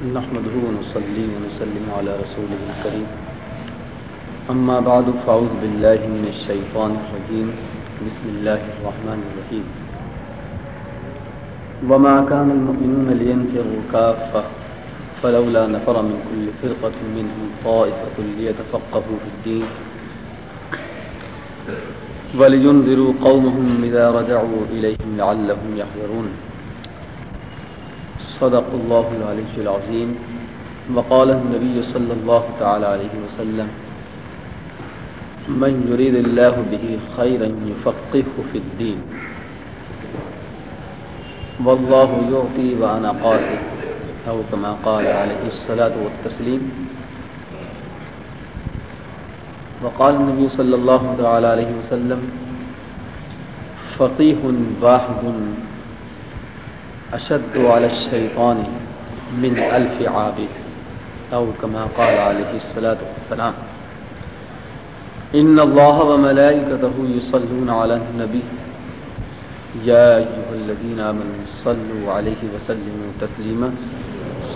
نحمده ونصلي ونسلم على رسوله الكريم. أما بعد، فأعوذ بالله من الشيطان الرجيم. بسم الله الرحمن الرحيم. وما كان المؤمنون لينفروا كافة، فلولا نفر من كل فرقة منهم طائفة ليتفقهوا في الدين. ولينذروا قومهم إذا رجعوا إليهم لعلهم يحذرون. صدق الله العلي العظيم وقال النبي صلى الله تعالى عليه وسلم، من يريد الله به خيرا يفقهه في الدين والله يعطي وأنا قاسي أو كما قال عليه الصلاة والتسليم وقال النبي صلى الله تعالى عليه وسلم فقيه واحد أشد على الشيطان من ألف عابد أو كما قال عليه الصلاة والسلام. إن الله وملائكته يصلون على النبي. يا أيها الذين آمنوا صلوا عليه وسلموا تسليما.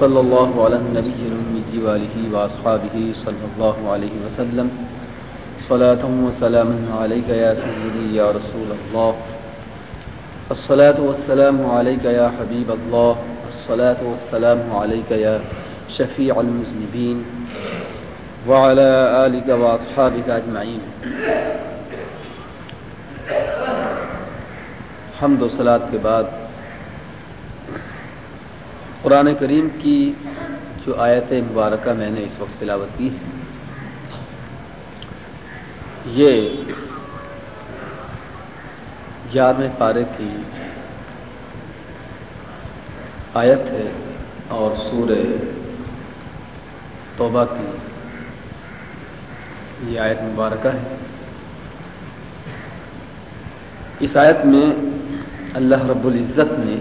صلى الله على النبي الأمي وآله وأصحابه صلى الله عليه وسلم. صلاة وسلام عليك يا سيدي يا رسول الله. الصلاة والسلام عليك يا حبيب الله. الصلاة والسلام عليك يا شفيع المذنبين. وعلى آلك وأصحابك أجمعين. حمد و صلاة کے بعد قرآن کریم کی جو آیت مبارکہ میں نے اس وقت تلاوت کی ہے، یہ گیارہویں پارے کی آیت ہے اور سور توبہ کی یہ آیت مبارکہ ہے۔ اس آیت میں اللہ رب العزت نے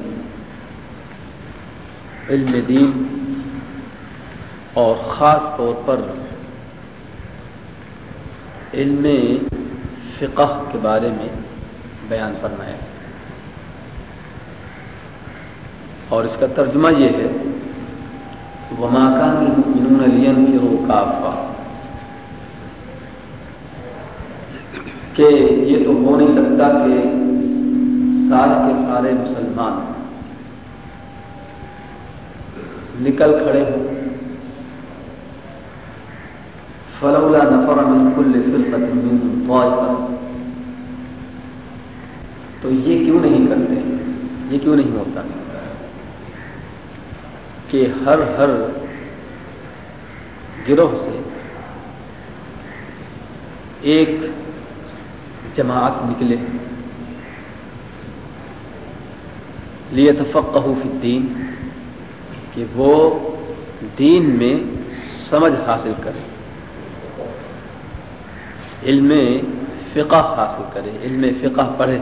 علم دین اور خاص طور پر علم فقہ کے بارے میں بیان فرمایا اور اس کا ترجمہ یہ ہے، وما كان المؤمنون لينفروا كافة۔ کہ یہ تو ہو نہیں سکتا کہ سارے کے سارے مسلمان نکل کھڑے ہوں۔ فلولا نفر من كل فرقة منهم طائفة۔ تو یہ کیوں نہیں کرتے؟ یہ کیوں نہیں ہوتا؟ کہ ہر ہر گروہ سے ایک جماعت نکلے۔ لیے تفقہ فی الدین کہ وہ دین میں سمجھ حاصل کرے۔ علم فقہ حاصل کرے، علم فقہ پڑھے۔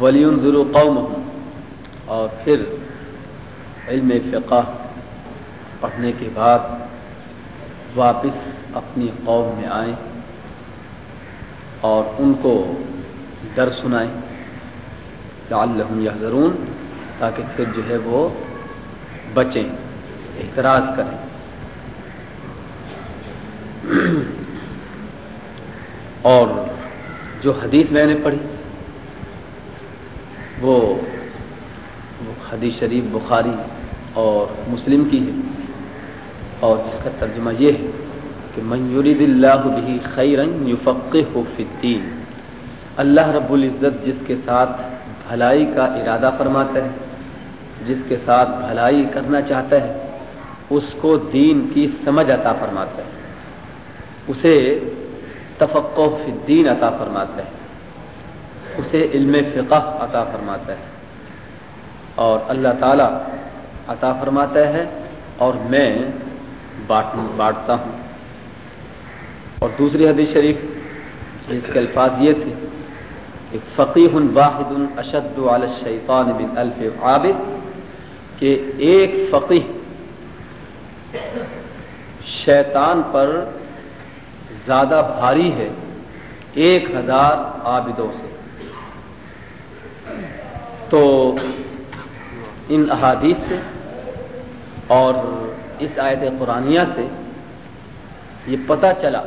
ولی ضرو قوم اور پھر علم فقہ پڑھنے کے بعد واپس اپنی قوم میں آئیں اور ان کو ڈر سنائیں۔ لعلہم یحذرون تاکہ پھر جو ہے وہ بچیں اعتراض کریں۔ اور جو حدیث میں نے پڑھی وہ حدیث شریف بخاری اور مسلم کی ہے اور جس کا ترجمہ یہ ہے کہ من یرید اللہ بھی خیرن یفقہ فی الدین، اللہ رب العزت جس کے ساتھ بھلائی کا ارادہ فرماتا ہے، جس کے ساتھ بھلائی کرنا چاہتا ہے، اس کو دین کی سمجھ عطا فرماتا ہے، اسے تفقع فی الدین عطا فرماتا ہے۔ اسے علم فقہ عطا فرماتا ہے۔ اور اللہ تعالی عطا فرماتا ہے اور میں بانٹتا ہوں۔ اور دوسری حدیث شریف جس کے الفاظ یہ تھے کہ فقیح واحد اشد علی الشیطان من الف عابد، کہ ایک فقیح شیطان پر زیادہ بھاری ہے ایک ہزار عابدوں سے۔ تو ان احادیث سے اور اس آیت قرآنیہ سے یہ پتہ چلا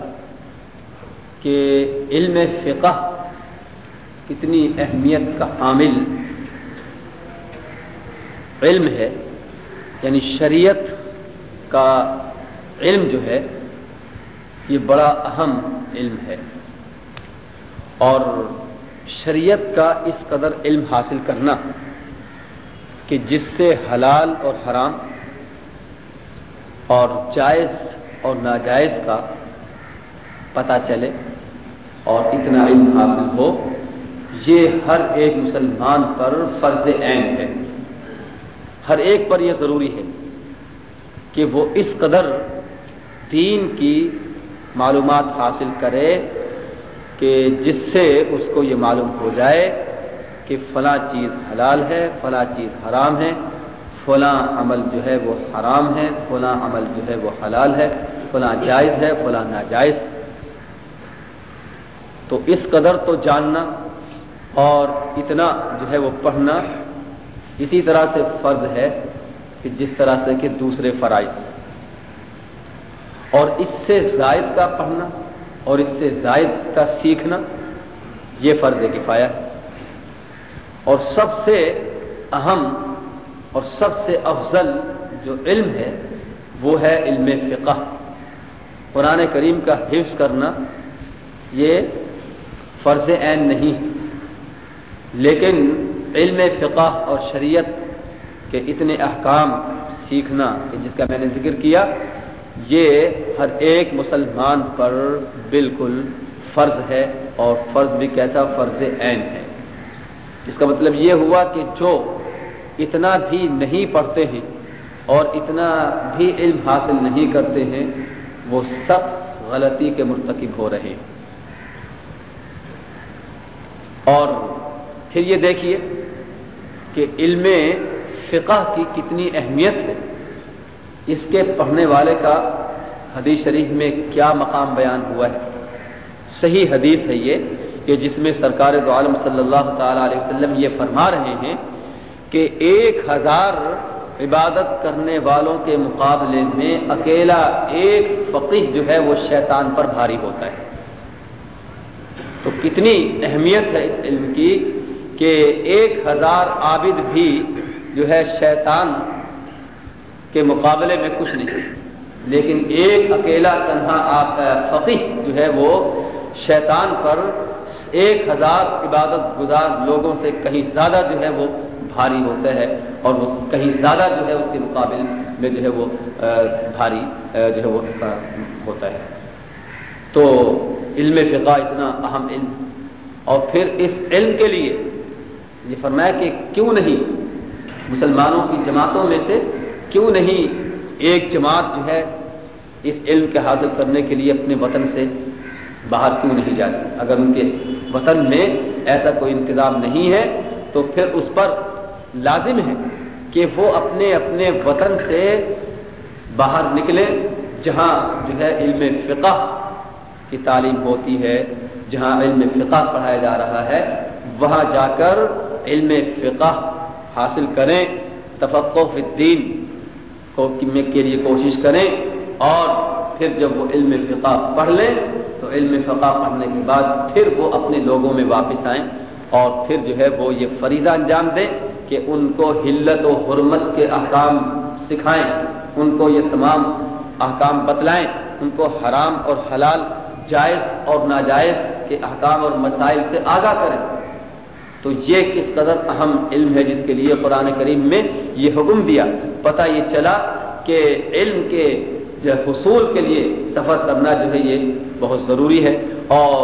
کہ علم فقہ کتنی اہمیت کا حامل علم ہے یعنی شریعت کا علم جو ہے، یہ بڑا اہم علم ہے۔ اور شریعت کا اس قدر علم حاصل کرنا کہ جس سے حلال اور حرام اور جائز اور ناجائز کا پتہ چلے اور اتنا علم حاصل ہو، یہ ہر ایک مسلمان پر فرض عین ہے۔ ہر ایک پر یہ ضروری ہے کہ وہ اس قدر دین کی معلومات حاصل کرے کہ جس سے اس کو یہ معلوم ہو جائے کہ فلاں چیز حلال ہے، فلاں چیز حرام ہے، فلاں عمل جو ہے وہ حرام ہے، فلاں عمل جو ہے وہ حلال ہے، فلاں جائز ہے، فلاں ناجائز۔ تو اس قدر تو جاننا اور اتنا جو ہے وہ پڑھنا اسی طرح سے فرض ہے کہ جس طرح سے کہ دوسرے فرائض۔ اور اس سے زائد کا پڑھنا۔ اور اس سے زائد کا سیکھنا یہ فرض کفایا ہے۔ اور سب سے اہم اور سب سے افضل جو علم ہے وہ ہے علم فقہ۔ قرآن کریم کا حفظ کرنا یہ فرض عین نہیں لیکن علم فقہ اور شریعت کے اتنے احکام سیکھنا جس کا میں نے ذکر کیا یہ ہر ایک مسلمان پر بالکل فرض ہے اور فرض بھی کیسا فرض عین ہے۔ اس کا مطلب یہ ہوا کہ جو اتنا بھی نہیں پڑھتے ہیں اور اتنا بھی علم حاصل نہیں کرتے ہیں، وہ سخت غلطی کے مرتکب ہو رہے ہیں۔ اور پھر یہ دیکھیے کہ علم فقہ کی کتنی اہمیت ہے۔ اس کے پڑھنے والے کا حدیث شریف میں کیا مقام بیان ہوا ہے؟ صحیح حدیث ہے یہ کہ جس میں سرکار دو عالم صلی اللہ تعالی علیہ وسلم یہ فرما رہے ہیں کہ ایک ہزار عبادت کرنے والوں کے مقابلے میں اکیلا ایک فقیح جو ہے وہ شیطان پر بھاری ہوتا ہے۔ تو کتنی اہمیت ہے اس علم کی کہ ایک ہزار عابد بھی جو ہے شیطان کے مقابلے میں کچھ نہیں۔ لیکن ایک اکیلا تنہا آپ فقی جو ہے وہ شیطان پر ایک ہزار عبادت گزار لوگوں سے کہیں زیادہ جو ہے وہ بھاری ہوتا ہے اور وہ کہیں زیادہ جو ہے اس کے مقابل میں جو ہے وہ بھاری جو ہے وہ ہوتا ہے۔ تو علم فقہ اتنا اہم علم۔ اور پھر اس علم کے لیے یہ فرمایا کہ کیوں نہیں مسلمانوں کی جماعتوں میں سے کیوں نہیں ایک جماعت جو ہے اس علم کے حاصل کرنے کے لیے اپنے وطن سے باہر کیوں نہیں جاتی؟ اگر ان کے وطن میں ایسا کوئی انتظام نہیں ہے، تو پھر اس پر لازم ہے کہ وہ اپنے اپنے وطن سے باہر نکلے جہاں جو ہے علم فقہ کی تعلیم ہوتی ہے، جہاں علم فقہ پڑھایا جا رہا ہے، وہاں جا کر علم فقہ حاصل کریں۔ تفقع فی الدین کے لیے کوشش کریں اور پھر جب وہ علم فقہ پڑھ لیں تو علم فقہ پڑھنے کے بعد پھر وہ اپنے لوگوں میں واپس آئیں اور پھر جو ہے وہ یہ فریضہ انجام دیں کہ ان کو حلت و حرمت کے احکام سکھائیں، ان کو یہ تمام احکام بتلائیں، ان کو حرام اور حلال جائز اور ناجائز کے احکام اور مسائل سے آگاہ کریں۔ تو یہ کس قدر اہم علم ہے جس کے لیے قرآن کریم میں یہ حکم دیا؟ پتہ یہ چلا کہ علم کے جو حصول کے لیے سفر کرنا جو ہے یہ بہت ضروری ہے اور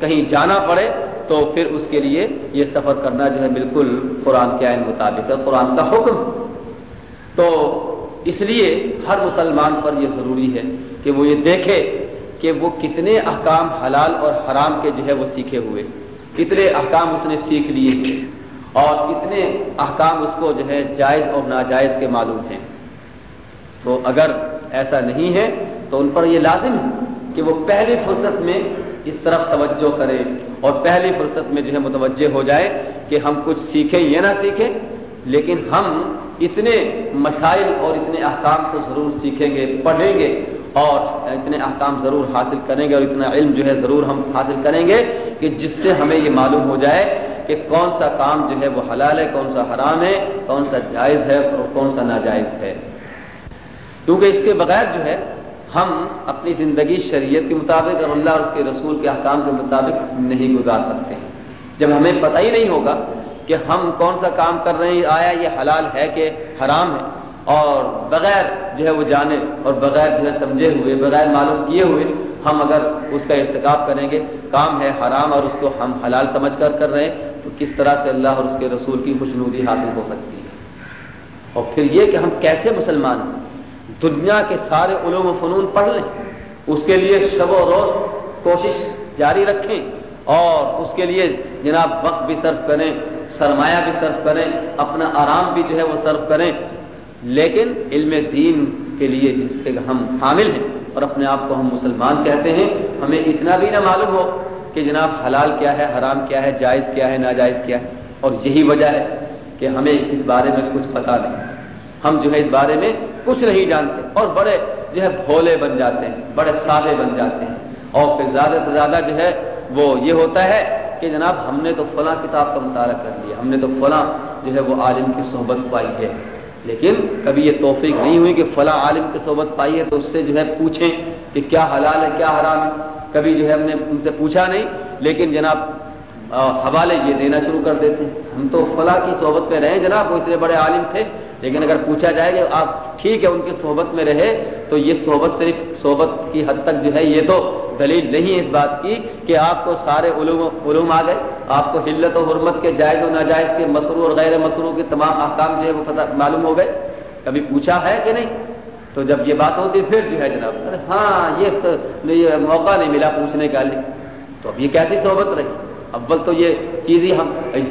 کہیں جانا پڑے تو پھر اس کے لیے یہ سفر کرنا جو ہے بالکل قرآن کے آئین مطابق ہے، قرآن کا حکم۔ تو اس لیے ہر مسلمان پر یہ ضروری ہے کہ وہ یہ دیکھے کہ وہ کتنے احکام حلال اور حرام کے جو ہے وہ سیکھے ہوئے۔ کتنے احکام اس نے سیکھ لیے ہیں اور کتنے احکام اس کو جو ہے جائز اور ناجائز کے معلوم ہیں۔ تو اگر ایسا نہیں ہے تو ان پر یہ لازم ہے کہ وہ پہلی فرصت میں اس طرف توجہ کرے اور پہلی فرصت میں جو ہے متوجہ ہو جائے کہ ہم کچھ سیکھیں یا نہ سیکھیں، لیکن ہم اتنے مسائل اور اتنے احکام کو ضرور سیکھیں گے، پڑھیں گے اور اتنے احکام ضرور حاصل کریں گے اور اتنا علم جو ہے ضرور ہم حاصل کریں گے کہ جس سے ہمیں یہ معلوم ہو جائے کہ کون سا کام جو ہے وہ حلال ہے، کون سا حرام ہے، کون سا جائز ہے اور کون سا ناجائز ہے۔ کیونکہ اس کے بغیر جو ہے ہم اپنی زندگی شریعت کے مطابق اور اللہ اور اس کے رسول کے احکام کے مطابق نہیں گزار سکتے۔ ہیں جب ہمیں پتہ ہی نہیں ہوگا کہ ہم کون سا کام کر رہے ہیں، آیا یہ حلال ہے کہ حرام ہے اور بغیر جو ہے وہ جانے اور بغیر جو ہے سمجھے ہوئے، بغیر معلوم کیے ہوئے ہم اگر اس کا ارتکاب کریں گے، کام ہے حرام اور اس کو ہم حلال سمجھ کر کر رہے ہیں، تو کس طرح سے اللہ اور اس کے رسول کی خوشنودی حاصل ہو سکتی ہے؟ اور پھر یہ کہ ہم کیسے مسلمان ہیں؟ دنیا کے سارے علوم و فنون پڑھ لیں، اس کے لیے شب و روز کوشش جاری رکھیں اور اس کے لیے جناب وقت بھی صرف کریں، سرمایہ بھی صرف کریں، اپنا آرام بھی جو ہے وہ صرف کریں لیکن علم دین کے لیے جس کے ہم حامل ہیں اور اپنے آپ کو ہم مسلمان کہتے ہیں، ہمیں اتنا بھی نہ معلوم ہو کہ جناب حلال کیا ہے، حرام کیا ہے، جائز کیا ہے، ناجائز کیا ہے۔ اور یہی وجہ ہے کہ ہمیں اس بارے میں کچھ پتا نہیں۔ ہم جو ہے اس بارے میں کچھ نہیں جانتے اور بڑے جو ہے بھولے بن جاتے ہیں، بڑے سادے بن جاتے ہیں۔ اور پھر زیادہ سے زیادہ جو ہے وہ یہ ہوتا ہے کہ جناب ہم نے تو فلاں کتاب کا مطالعہ کر لیا، ہم نے تو فلاں جو ہے وہ عالم کی صحبت پائی ہے۔ لیکن کبھی یہ توفیق نہیں ہوئی کہ فلاں عالم کی صحبت پائی ہے تو اس سے جو ہے پوچھیں کہ کیا حلال ہے، کیا حرام ہے۔ کبھی جو ہے ہم نے ان سے پوچھا نہیں، لیکن جناب حوالے یہ دینا شروع کر دیتے ہیں۔ ہم تو فلاں کی صحبت میں رہے جناب، وہ اتنے بڑے عالم تھے۔ لیکن اگر پوچھا جائے کہ آپ ٹھیک ہے ان کی صحبت میں رہے، تو یہ صحبت صرف صحبت کی حد تک جو ہے، یہ تو دلیل نہیں ہے اس بات کی کہ آپ کو سارے علوم علوم آ گئے، آپ کو حلت و حرمت کے جائز و ناجائز کے مسرو اور غیر مسرو کے تمام احکام جو ہے وہ پتہ معلوم ہو گئے۔ کبھی پوچھا ہے کہ نہیں؟ تو جب یہ بات ہوتی پھر جو ہے جناب ہاں یہ تو موقع نہیں ملا پوچھنے کا لیے۔ تو اب یہ کیسی صحبت رہی؟ اول تو یہ چیز ہی ہم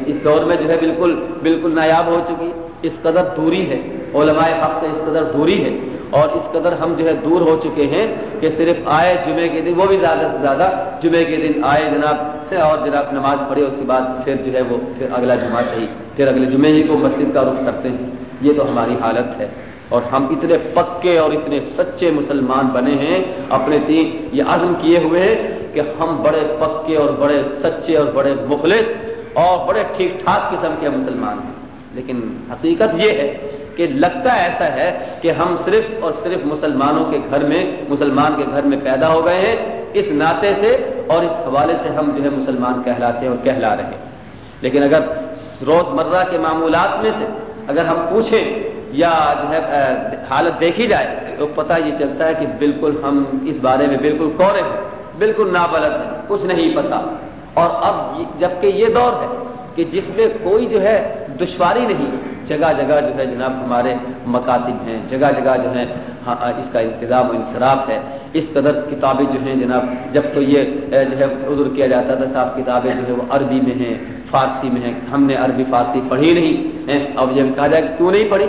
اس دور میں جو ہے بالکل بالکل نایاب ہو چکی۔ اس قدر دوری ہے، علماء حق سے اس قدر دوری ہے۔ اور اس قدر ہم جو ہے دور ہو چکے ہیں کہ صرف آئے جمعے کے دن، وہ بھی زیادہ سے زیادہ جمعے کے دن آئے جناب سے اور جناب نماز پڑھے، اس کے بعد پھر جو ہے وہ پھر اگلا جمعہ چاہیے پھر اگلے جمعے ہی کو مسجد کا رخ کرتے ہیں۔ یہ تو ہماری حالت ہے۔ اور ہم اتنے پکے اور اتنے سچے مسلمان بنے ہیں، اپنے تین یہ عزم کیے ہوئے ہیں کہ ہم بڑے پکے اور بڑے سچے اور بڑے مخلص اور بڑے ٹھیک ٹھاک قسم کے مسلمان ہیں۔ لیکن حقیقت یہ ہے کہ لگتا ایسا ہے کہ ہم صرف اور صرف مسلمانوں کے گھر میں، مسلمان کے گھر میں پیدا ہو گئے ہیں۔ اس ناطے سے اور اس حوالے سے ہم جو ہے مسلمان کہلاتے ہیں اور کہلا رہے ہیں۔ لیکن اگر روز مرہ کے معمولات میں سے اگر ہم پوچھیں یا جو ہے حالت دیکھی جائے تو پتہ یہ چلتا ہے کہ بالکل ہم اس بارے میں بالکل کورے ہیں، بالکل نابلد ہیں، کچھ نہیں پتا اور اب جبکہ یہ دور ہے کہ جس میں کوئی جو ہے دشواری نہیں جگہ جگہ جو ہے جناب ہمارے مکاتب ہیں، جگہ جگہ جو ہے ہاں، اس کا انتظام و انصراف ہے۔ اس قدر کتابیں جو ہیں جناب، جب تو یہ جو ہے، عذر کیا جاتا تھا، صاحب، کتابیں جو ہے وہ عربی میں ہیں، فارسی میں ہیں۔ ہم نے عربی، فارسی پڑھی نہیں ہے اب جب کہا جائے کہ کیوں نہیں پڑھی؟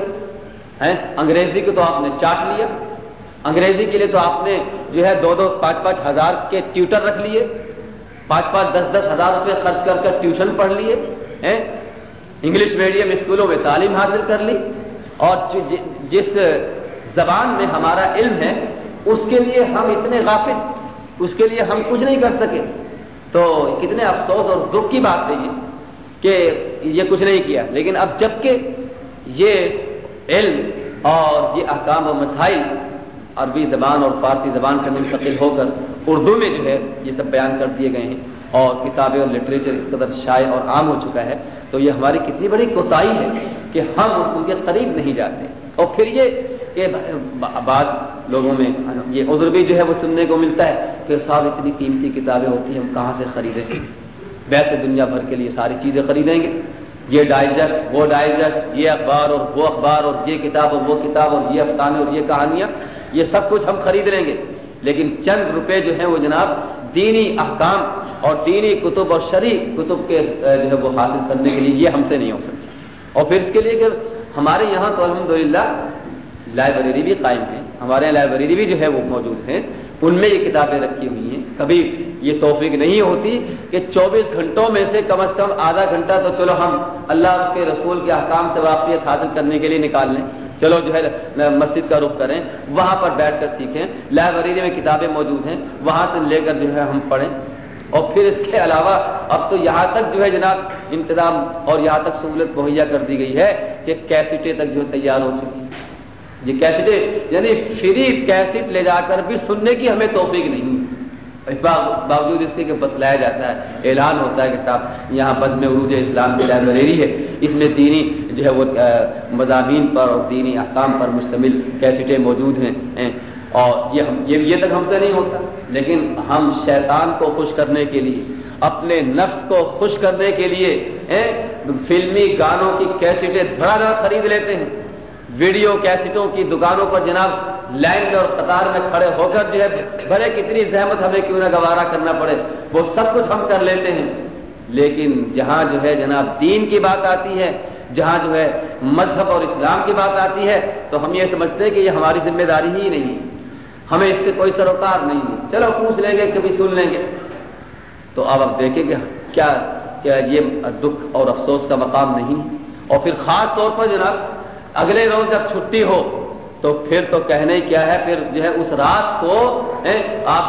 ہے انگریزی کو تو آپ نے چاٹ لیا انگریزی کے لیے تو آپ نے جو ہے دو دو، پانچ پانچ ہزار کے ٹیوٹر رکھ لیے۔ پانچ پانچ دس دس ہزار روپے خرچ کر کر ٹیوشن پڑھ لیے۔ انگلش میڈیم اسکولوں میں تعلیم حاصل کر لی اور جی- جی- جس زبان میں ہمارا علم ہے، اس کے لیے ہم اتنے غافل، اس کے لیے ہم کچھ نہیں کر سکے۔ تو کتنے افسوس اور دکھ کی بات ہے یہ کہ یہ کچھ نہیں کیا۔ لیکن اب جبکہ یہ علم اور یہ احکام و مسائل عربی زبان اور فارسی زبان کا منتقل ہو کر اردو میں جو ہے یہ سب بیان کر دیے گئے ہیں۔ اور کتابیں اور لٹریچر اس قدر شائع اور عام ہو چکا ہے، تو یہ ہماری کتنی بڑی کوتاہی ہے کہ ہم ان کے قریب نہیں جاتے۔ اور پھر یہ کہ بعض لوگوں میں یہ عذر بھی جو ہے وہ سننے کو ملتا ہے کہ صاحب اتنی قیمتی کتابیں ہوتی ہیں، ہم کہاں سے خریدیں؟ ویسے دنیا بھر کے لیے ساری چیزیں خریدیں گے۔ یہ ڈائجسٹ، وہ ڈائجسٹ، یہ اخبار اور وہ اخبار اور یہ کتاب اور وہ کتاب اور یہ افسانے اور یہ کہانیاں، یہ سب کچھ ہم خرید لیں گے۔ لیکن چند روپے جو ہیں وہ جناب دینی احکام اور دینی کتب اور شرع کتب کے جو ہے وہ حاصل کرنے کے لیے یہ ہم سے نہیں ہو سکتے۔ اور پھر اس کے لیے کہ ہمارے یہاں تو الحمدللہ لائبریری بھی قائم ہے ہمارے یہاں لائبریری بھی جو ہے وہ موجود ہیں۔ ان میں یہ کتابیں رکھی ہوئی ہیں۔ کبھی یہ توفیق نہیں ہوتی کہ چوبیس گھنٹوں میں سے کم از کم آدھا گھنٹہ تو چلو ہم اللہ کے رسول کے احکام سے واقفیت حاصل کرنے کے لیے نکال لیں۔ چلو جو ہے مسجد کا رخ کریں، وہاں پر بیٹھ کر سیکھیں۔ لائبریری میں کتابیں موجود ہیں، وہاں سے لے کر جو ہے ہم پڑھیں۔ اور پھر اس کے علاوہ، اب تو یہاں تک جو ہے جناب، انتظام اور یہاں تک سہولت مہیا کر دی گئی ہے کہ کیسٹیں تک جو تیار ہو چکی یہ کیسٹیں یعنی فری کیسٹ لے جا کر بھی سننے کی ہمیں توفیق نہیں۔ باوجود اس کے کہ بتلایا جاتا ہے، اعلان ہوتا ہے کہ صاحب یہاں بد میں عروج اسلام کی لائبریری ہے۔ اس میں دینی جو ہے وہ مضامین پر اور دینی احکام پر مشتمل کیسٹیں موجود ہیں اور یہ ہم یہ یہ تک ہم سے نہیں ہوتا۔ لیکن ہم شیطان کو خوش کرنے کے لیے، اپنے نفس کو خوش کرنے کے لیے فلمی گانوں کی کیسٹیں بڑا بڑا خرید لیتے ہیں۔ ویڈیو کیسٹوں کی دکانوں پر جناب لائن میں اور قطار میں کھڑے ہو کر جو ہے بڑے کتنی زحمت ہمیں کیوں نہ گوارا کرنا پڑے؟ وہ سب کچھ ہم کر لیتے ہیں۔ لیکن جہاں جو ہے جناب دین کی بات آتی ہے، جہاں جو ہے مذہب اور اسلام کی بات آتی ہے، تو ہم یہ سمجھتے ہیں کہ یہ ہماری ذمہ داری ہی نہیں۔ ہے ہمیں اس سے کوئی سروکار نہیں ہے۔ چلو پوچھ لیں گے کبھی سن لیں گے۔ تو اب اب دیکھیں گے کیا کیا یہ دکھ اور افسوس کا مقام نہیں۔ اور پھر خاص طور پر جناب، اگلے روز جب چھٹی ہو تو پھر تو کہنے کیا ہے، پھر جو ہے اس رات کو آپ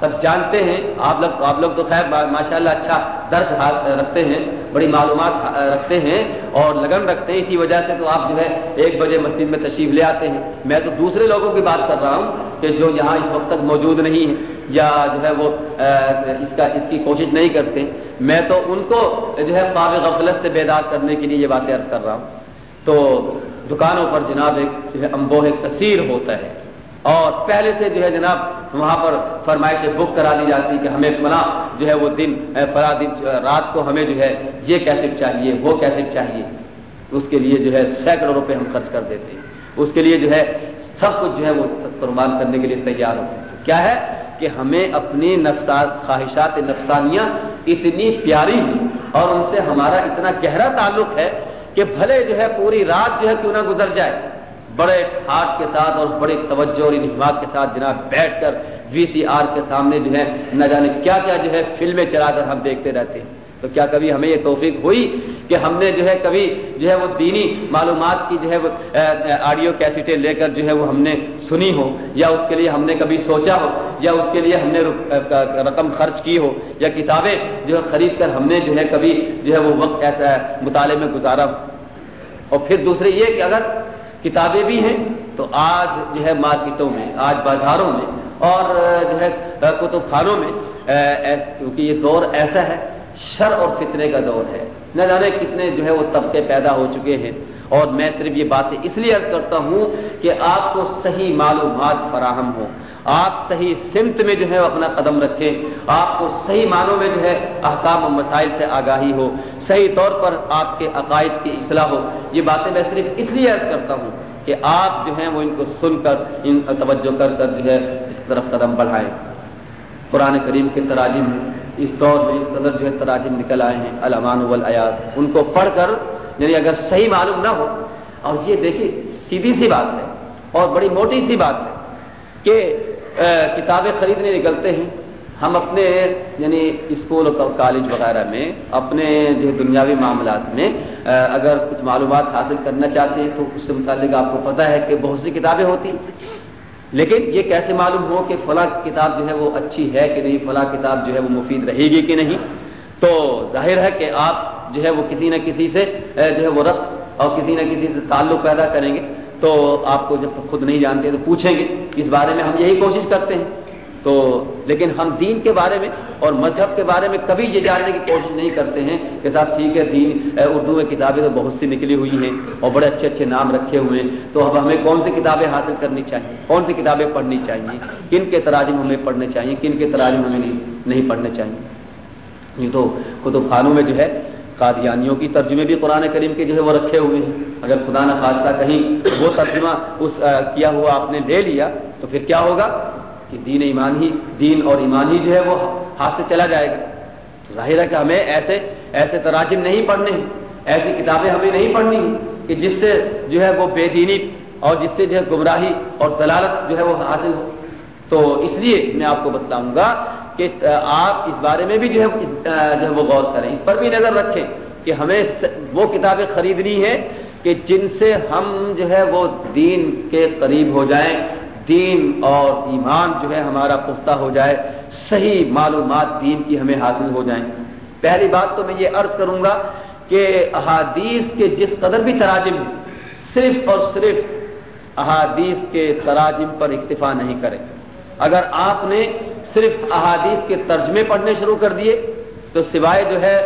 سب جانتے ہیں، آپ لوگ آپ لوگ تو خیر ماشاء اللہ اچھا درد رکھتے ہیں، بڑی معلومات رکھتے ہیں اور لگن رکھتے ہیں، اسی وجہ سے تو آپ جو ہے ایک بجے مسجد میں تشریف لے آتے ہیں۔ میں تو دوسرے لوگوں کی بات کر رہا ہوں کہ جو یہاں اس وقت تک موجود نہیں ہے یا جو ہے وہ اس کا، اس کی کوشش نہیں کرتے۔ میں تو ان کو جو ہے پاک غفلت سے بیدار کرنے کے لیے یہ باتیں عرض کر رہا ہوں۔ تو دکانوں پر جناب ایک جو ہے امبوہ کثیر ہوتا ہے۔ اور پہلے سے جو ہے جناب وہاں پر فرمائشیں بک کرا دی جاتی کہ ہمیں فلاں جو ہے وہ دن فلاں دن، رات کو ہمیں جو ہے یہ کیسٹ چاہیے، وہ کیسٹ چاہیے۔ اس کے لیے جو ہے سینکڑوں روپے ہم خرچ کر دیتے ہیں۔ اس کے لیے جو ہے سب کچھ جو ہے وہ قربان کرنے کے لیے تیار ہوتے ہیں۔ کیا ہے کہ ہمیں اپنی نفسات خواہشات، نفسانیاں اتنی پیاری ہیں اور ان سے ہمارا اتنا گہرا تعلق ہے کہ بھلے جو ہے پوری رات جو ہے کیوں نہ گزر جائے۔ بڑے ہاتھ کے ساتھ اور بڑی توجہ اور انحماد کے ساتھ جناب بیٹھ کر وی سی آر کے سامنے جو ہے نہ جانے کیا کیا جو ہے فلمیں چلا کر ہم دیکھتے رہتے ہیں۔ تو کیا کبھی ہمیں یہ توفیق ہوئی کہ ہم نے جو ہے کبھی جو ہے وہ دینی معلومات کی جو ہے وہ آڈیو کیسٹیں لے کر جو ہے وہ ہم نے سنی ہو، یا اس کے لیے ہم نے کبھی سوچا ہو، یا اس کے لیے ہم نے رقم خرچ کی ہو، یا کتابیں جو ہے خرید کر ہم نے جو ہے کبھی جو ہے وہ وقت ایسا مطالعے میں گزارا ہو۔ اور پھر دوسرے یہ کہ اگر کتابیں بھی ہیں تو آج جو ہے مارکیٹوں میں، آج بازاروں میں اور جو ہے کتب خانوں میں کیونکہ یہ دور ایسا ہے شر اور فتنے کا دور ہے۔ نہ جانے کتنے جو ہے وہ طبقے پیدا ہو چکے ہیں۔ اور میں صرف یہ باتیں اس لیے عرض کرتا ہوں کہ آپ کو صحیح معلومات فراہم ہو آپ صحیح سمت میں جو ہے اپنا قدم رکھیں۔ آپ کو صحیح معنوں میں جو ہے احکام و مسائل سے آگاہی ہو۔ صحیح طور پر آپ کے عقائد کی اصلاح ہو۔ یہ باتیں میں صرف اس لیے عرض کرتا ہوں کہ آپ جو ہیں وہ ان کو سن کر، ان توجہ کر کر جو ہے اس طرف قدم بڑھائیں۔ قرآن کریم کے تراجم اس دور میں قدر جو ہے تراجم نکل آئے ہیں علمان والیات ان کو پڑھ کر یعنی اگر صحیح معلوم نہ ہو، اور یہ دیکھیے سیدھی سی بات ہے، اور بڑی موٹی سی بات ہے کہ کتابیں خریدنے نکلتے ہیں۔ ہم اپنے یعنی اسکول اور کالج وغیرہ میں، اپنے جو دنیاوی معاملات میں اگر کچھ معلومات حاصل کرنا چاہتے ہیں، تو اس سے متعلق آپ کو پتہ ہے کہ بہت سی کتابیں ہوتی ہیں۔ لیکن یہ کیسے معلوم ہو کہ فلاں کتاب جو ہے وہ اچھی ہے کہ نہیں؟ فلاں کتاب جو ہے وہ مفید رہے گی کہ نہیں؟ تو ظاہر ہے کہ آپ جو ہے وہ کسی نہ کسی سے جو ہے وہ رقص اور کسی نہ کسی سے تعلق پیدا کریں گے۔ تو آپ کو جب خود نہیں جانتے تو پوچھیں گے۔ اس بارے میں ہم یہی کوشش کرتے ہیں۔ تو لیکن ہم دین کے بارے میں اور مذہب کے بارے میں کبھی یہ جاننے کی کوشش نہیں کرتے ہیں کہ صاحب ٹھیک ہے دین اردو میں کتابیں تو بہت سی نکلی ہوئی ہیں اور بڑے اچھے اچھے نام رکھے ہوئے ہیں۔ تو اب ہمیں کون سی کتابیں حاصل کرنی چاہیے؟ کون سی کتابیں پڑھنی چاہیے؟ کن کے تراجم ہمیں پڑھنے چاہیے؟ کن کے تراجم ہمیں نہیں پڑھنے چاہیے؟ یہ تو کتب خانوں میں جو ہے، قادیانیوں کی ترجمے بھی قرآن کریم کے جو ہے وہ رکھے ہوئے ہیں۔ اگر خدا نہ خاصہ کہیں وہ ترجمہ اس کیا ہوا آپ نے لے لیا تو پھر کیا ہوگا؟ کہ دین ایمان ہی دین اور ایمان ہی جو ہے وہ ہاتھ سے چلا جائے گا۔ ظاہر ہے کہ ہمیں ایسے ایسے تراجم نہیں پڑھنے ہیں۔ ایسی کتابیں ہمیں نہیں پڑھنی کہ جس سے جو ہے وہ بے دینی اور جس سے جو ہے گمراہی اور دلالت جو ہے وہ حاصل ہو۔ تو اس لیے میں آپ کو بتلاؤں گا کہ آپ اس بارے میں بھی جو ہے جو ہے وہ غور کریں۔ اس پر بھی نظر رکھیں کہ ہمیں وہ کتابیں خریدنی ہے کہ جن سے ہم جو ہے وہ دین کے قریب ہو جائیں۔ دین اور ایمان جو ہے ہمارا پختہ ہو جائے، صحیح معلومات دین کی ہمیں حاصل ہو جائیں۔ پہلی بات تو میں یہ عرض کروں گا کہ احادیث کے جس قدر بھی تراجم صرف اور صرف احادیث کے تراجم پر اکتفا نہیں کریں۔ اگر آپ نے صرف احادیث کے ترجمے پڑھنے شروع کر دیے، تو سوائے جو ہے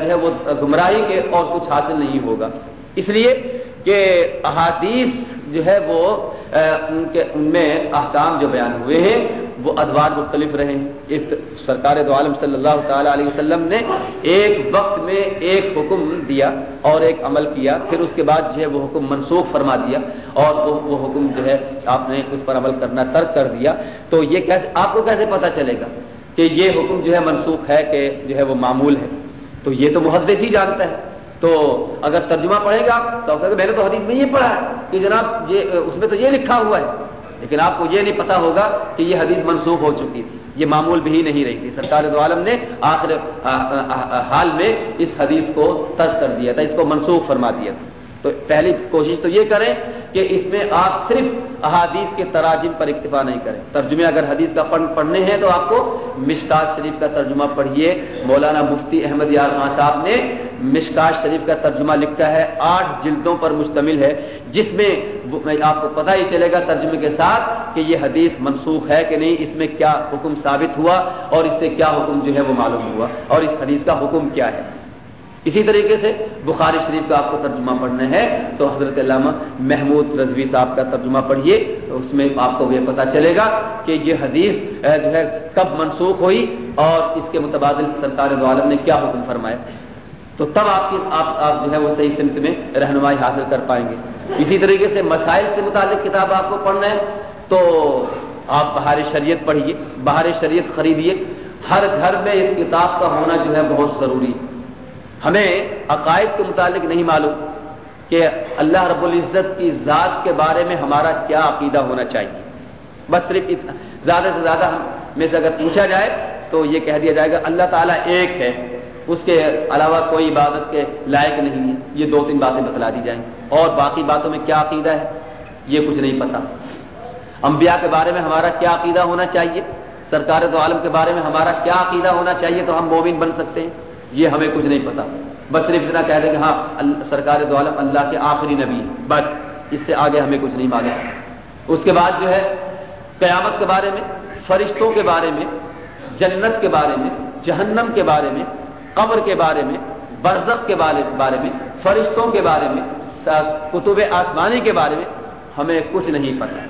جو ہے وہ گمراہی کے اور کچھ حاصل نہیں ہوگا۔ اس لیے کہ احادیث جو ہے وہ ان کے، ان میں احکام جو بیان ہوئے ہیں، وہ ادوار مختلف رہے ہیں۔ اس سرکار دو عالم صلی اللہ تعالی علیہ وسلم نے ایک وقت میں ایک حکم دیا اور ایک عمل کیا، پھر اس کے بعد جو ہے وہ حکم منسوخ فرما دیا اور وہ وہ حکم جو ہے آپ نے اس پر عمل کرنا ترک کر دیا۔ تو یہ کیسے، آپ کو کیسے پتا چلے گا کہ یہ حکم جو ہے منسوخ ہے کہ جو ہے وہ معمول ہے؟ تو یہ تو محدث ہی جانتا ہے۔ تو اگر ترجمہ پڑھے گا آپ تو میں نے تو حدیث میں یہ پڑھا ہے کہ جناب یہ، اس میں تو یہ لکھا ہوا ہے۔ لیکن آپ کو یہ نہیں پتا ہوگا کہ یہ حدیث منسوخ ہو چکی تھی۔ یہ معمول بھی نہیں رہی تھی۔ سرکار دو عالم نے آخر حال میں اس حدیث کو ترک کر دیا تھا، اس کو منسوخ فرما دیا تھا۔ تو پہلی کوشش تو یہ کریں کہ اس میں آپ صرف احادیث کے تراجم پر اکتفا نہیں کریں۔ ترجمے اگر حدیث کا پڑھنے ہیں تو آپ کو مشکات شریف کا ترجمہ پڑھیے۔ مولانا مفتی احمد یار خان صاحب نے مشکات شریف کا ترجمہ لکھا ہے، آٹھ جلدوں پر مشتمل ہے، جس میں آپ کو پتہ ہی چلے گا ترجمے کے ساتھ کہ یہ حدیث منسوخ ہے کہ نہیں، اس میں کیا حکم ثابت ہوا اور اس سے کیا حکم جو ہے وہ معلوم ہوا اور اس حدیث کا حکم کیا ہے۔ اسی طریقے سے بخاری شریف کا آپ کو ترجمہ پڑھنا ہے، تو حضرت علامہ محمود رضوی صاحب کا ترجمہ پڑھیے، اس میں آپ کو یہ پتا چلے گا کہ یہ حدیث جو ہے، کب منسوخ ہوئی اور اس کے متبادل سرکار عالم نے کیا حکم فرمایا۔ تو تب آپ کی آپ آپ جو ہے وہ صحیح سمت میں رہنمائی حاصل کر پائیں گے۔ اسی طریقے سے مسائل سے متعلق کتاب آپ کو پڑھنا ہے، تو آپ بہار شریعت پڑھیے۔ بہار شریعت خریدیے۔ ہر گھر میں اس کتاب کا ہونا جو ہے بہت ضروری ہے۔ ہمیں عقائد کے متعلق نہیں معلوم کہ اللہ رب العزت کی ذات کے بارے میں ہمارا کیا عقیدہ ہونا چاہیے۔ بس صرف زیادہ سے زیادہ ہم میں سے اگر پوچھا جائے تو یہ کہہ دیا جائے گا، اللہ تعالیٰ ایک ہے۔ اس کے علاوہ کوئی عبادت کے لائق نہیں ہے۔ یہ دو تین باتیں بتلا دی جائیں۔ اور باقی باتوں میں کیا عقیدہ ہے؟ یہ کچھ نہیں پتا۔ انبیاء کے بارے میں ہمارا کیا عقیدہ ہونا چاہیے؟ سرکار تو عالم کے بارے میں ہمارا کیا عقیدہ ہونا چاہیے تو ہم مومن بن سکتے ہیں؟ یہ ہمیں کچھ نہیں پتا۔ بس صرف اتنا کہہ دیں کہ ہاں سرکار دو عالم اللہ کے آخری نبی بس، اس سے آگے ہمیں کچھ نہیں معلوم۔ اس کے بعد جو ہے، قیامت کے بارے میں، فرشتوں کے بارے میں، جنت کے بارے میں، جہنم کے بارے میں قبر کے بارے میں برزق کے بارے میں، فرشتوں کے بارے میں کتب آسمانی کے بارے میں ہمیں کچھ نہیں پتا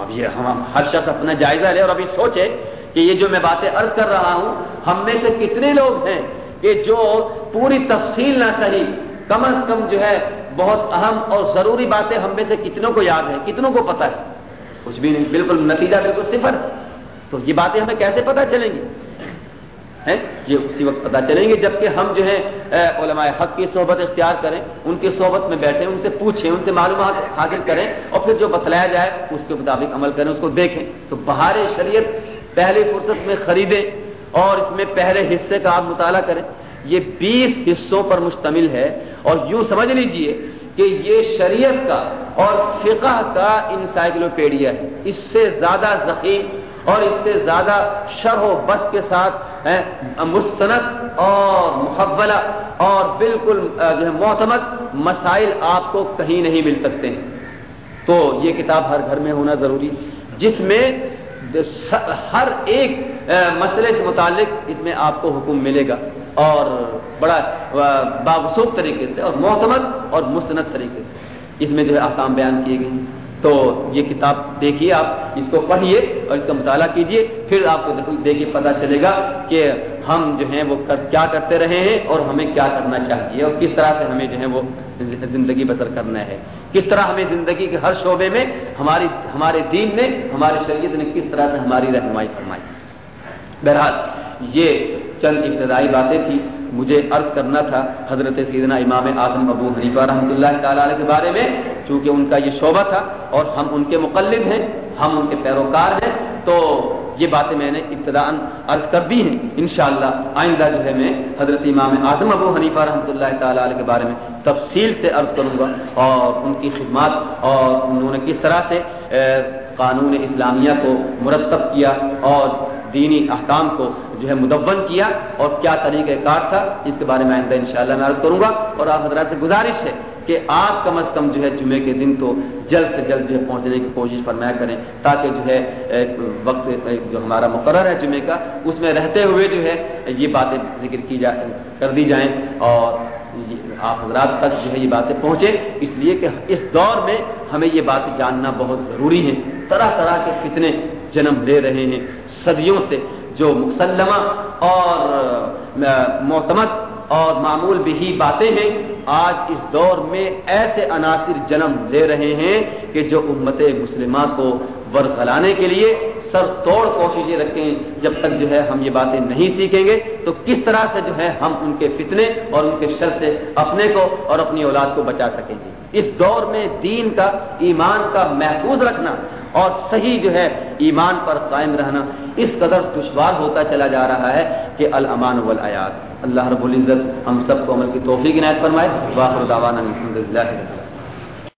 اب یہ ہم ہر شخص اپنا جائزہ لے اور ابھی سوچے کہ یہ جو میں باتیں عرض کر رہا ہوں، ہم میں سے کتنے لوگ ہیں کہ جو پوری تفصیل نہ صحیح، کم از کم جو ہے بہت اہم اور ضروری باتیں ہم میں سے کتنوں کو یاد ہے کتنوں کو پتا ہے؟ کچھ بھی نہیں، بالکل نتیجہ، بالکل صفر۔ تو یہ باتیں ہمیں کیسے پتا چلیں گی؟ ہیں؟ یہ اسی وقت پتا چلیں گے جبکہ ہم جو ہے علماء حق کی صحبت اختیار کریں، ان کی صحبت میں بیٹھیں، ان سے پوچھیں، ان سے معلومات حاصل کریں اور پھر جو بتلایا جائے، اس کے مطابق عمل کریں، اس کو دیکھیں۔ تو بہار شریعت پہلی فرصت میں خریدیں اور اس میں پہلے حصے کا آپ مطالعہ کریں۔ یہ بیس حصوں پر مشتمل ہے اور یوں سمجھ لیجیے کہ یہ شریعت کا اور فقہ کا انسائکلوپیڈیا ہے۔ اس سے زیادہ ذخیم اور اس سے زیادہ شرح و بس کے ساتھ مستند اور محبلہ اور بالکل جو ہے معتمد مسائل آپ کو کہیں نہیں مل سکتے۔ ہیں تو یہ کتاب ہر گھر میں ہونا ضروری، جس میں ہر ایک مسئلے سے متعلق اس میں آپ کو حکم ملے گا اور بڑا بابسوخ طریقے سے اور معتمد اور مستند طریقے سے اس میں جو ہے احکام بیان کیے گئے۔ تو یہ کتاب دیکھیے آپ، اس کو پڑھیے اور اس کا مطالعہ کیجیے، پھر آپ کو دیکھیے پتا چلے گا کہ ہم جو ہیں وہ کیا کرتے رہے ہیں اور ہمیں کیا کرنا چاہیے اور کس طرح سے ہمیں جو ہے وہ زندگی بسر کرنا ہے۔ کس طرح ہمیں زندگی کے ہر شعبے میں ہماری ہمارے دین نے، ہمارے شریعت نے کس طرح سے ہماری رہنمائی فرمائی۔ بہرحال یہ چند ابتدائی باتیں تھیں۔ مجھے عرض کرنا تھا حضرت سیدنا امام اعظم ابو حنیفہ رحمۃ اللہ تعالیٰ علیہ کے بارے میں، چونکہ ان کا یہ شعبہ تھا اور ہم ان کے مقلد ہیں، ہم ان کے پیروکار ہیں، تو یہ باتیں میں نے ابتدا عرض کر دی ہیں۔ انشاءاللہ آئندہ جو ہے میں حضرت امام اعظم ابو حنیفہ رحمۃ اللہ تعالیٰ علیہ کے بارے میں تفصیل سے عرض کروں گا اور ان کی خدمات اور انہوں نے کس طرح سے قانون اسلامیہ کو مرتب کیا اور دینی احکام کو جو ہے مدون کیا اور کیا طریقہ کار تھا، اس کے بارے میں آئندہ انشاءاللہ میں عرض کروں گا اور آپ حضرات سے گزارش ہے کہ آپ کم از کم جو ہے جمعے کے دن تو جلد سے جلد جو ہے پہنچنے کی کوشش فرمایا کریں تاکہ جو ہے وقت جو ہمارا مقرر ہے جمعے کا، اس میں رہتے ہوئے جو ہے یہ باتیں ذکر کی جا کر دی جائیں اور آپ حضرات تک جو ہے یہ باتیں پہنچے اس لیے کہ اس دور میں ہمیں یہ باتیں جاننا بہت ضروری ہے طرح طرح کے فتنے جنم لے رہے ہیں صدیوں سے۔ جو مسلمہ اور معتمد اور معمول بھی باتیں ہیں، آج اس دور میں ایسے عناصر جنم لے رہے ہیں کہ جو امت مسلمہ کو برقلانے کے لیے سر توڑ کوششیں رکھیں، جب تک جو ہے ہم یہ باتیں نہیں سیکھیں گے، تو کس طرح سے جو ہے ہم ان کے فتنے اور ان کے شر سے اپنے کو اور اپنی اولاد کو بچا سکیں گے۔ اس دور میں دین کا، ایمان کا محفوظ رکھنا اور صحیح جو ہے ایمان پر قائم رہنا، اس قدر دشوار ہوتا چلا جا رہا ہے کہ الامان والیات اللہ رب العزت ہم سب کو عمل کی توفیق عنایت فرمائے۔ واخر دعوانا الحمد للہ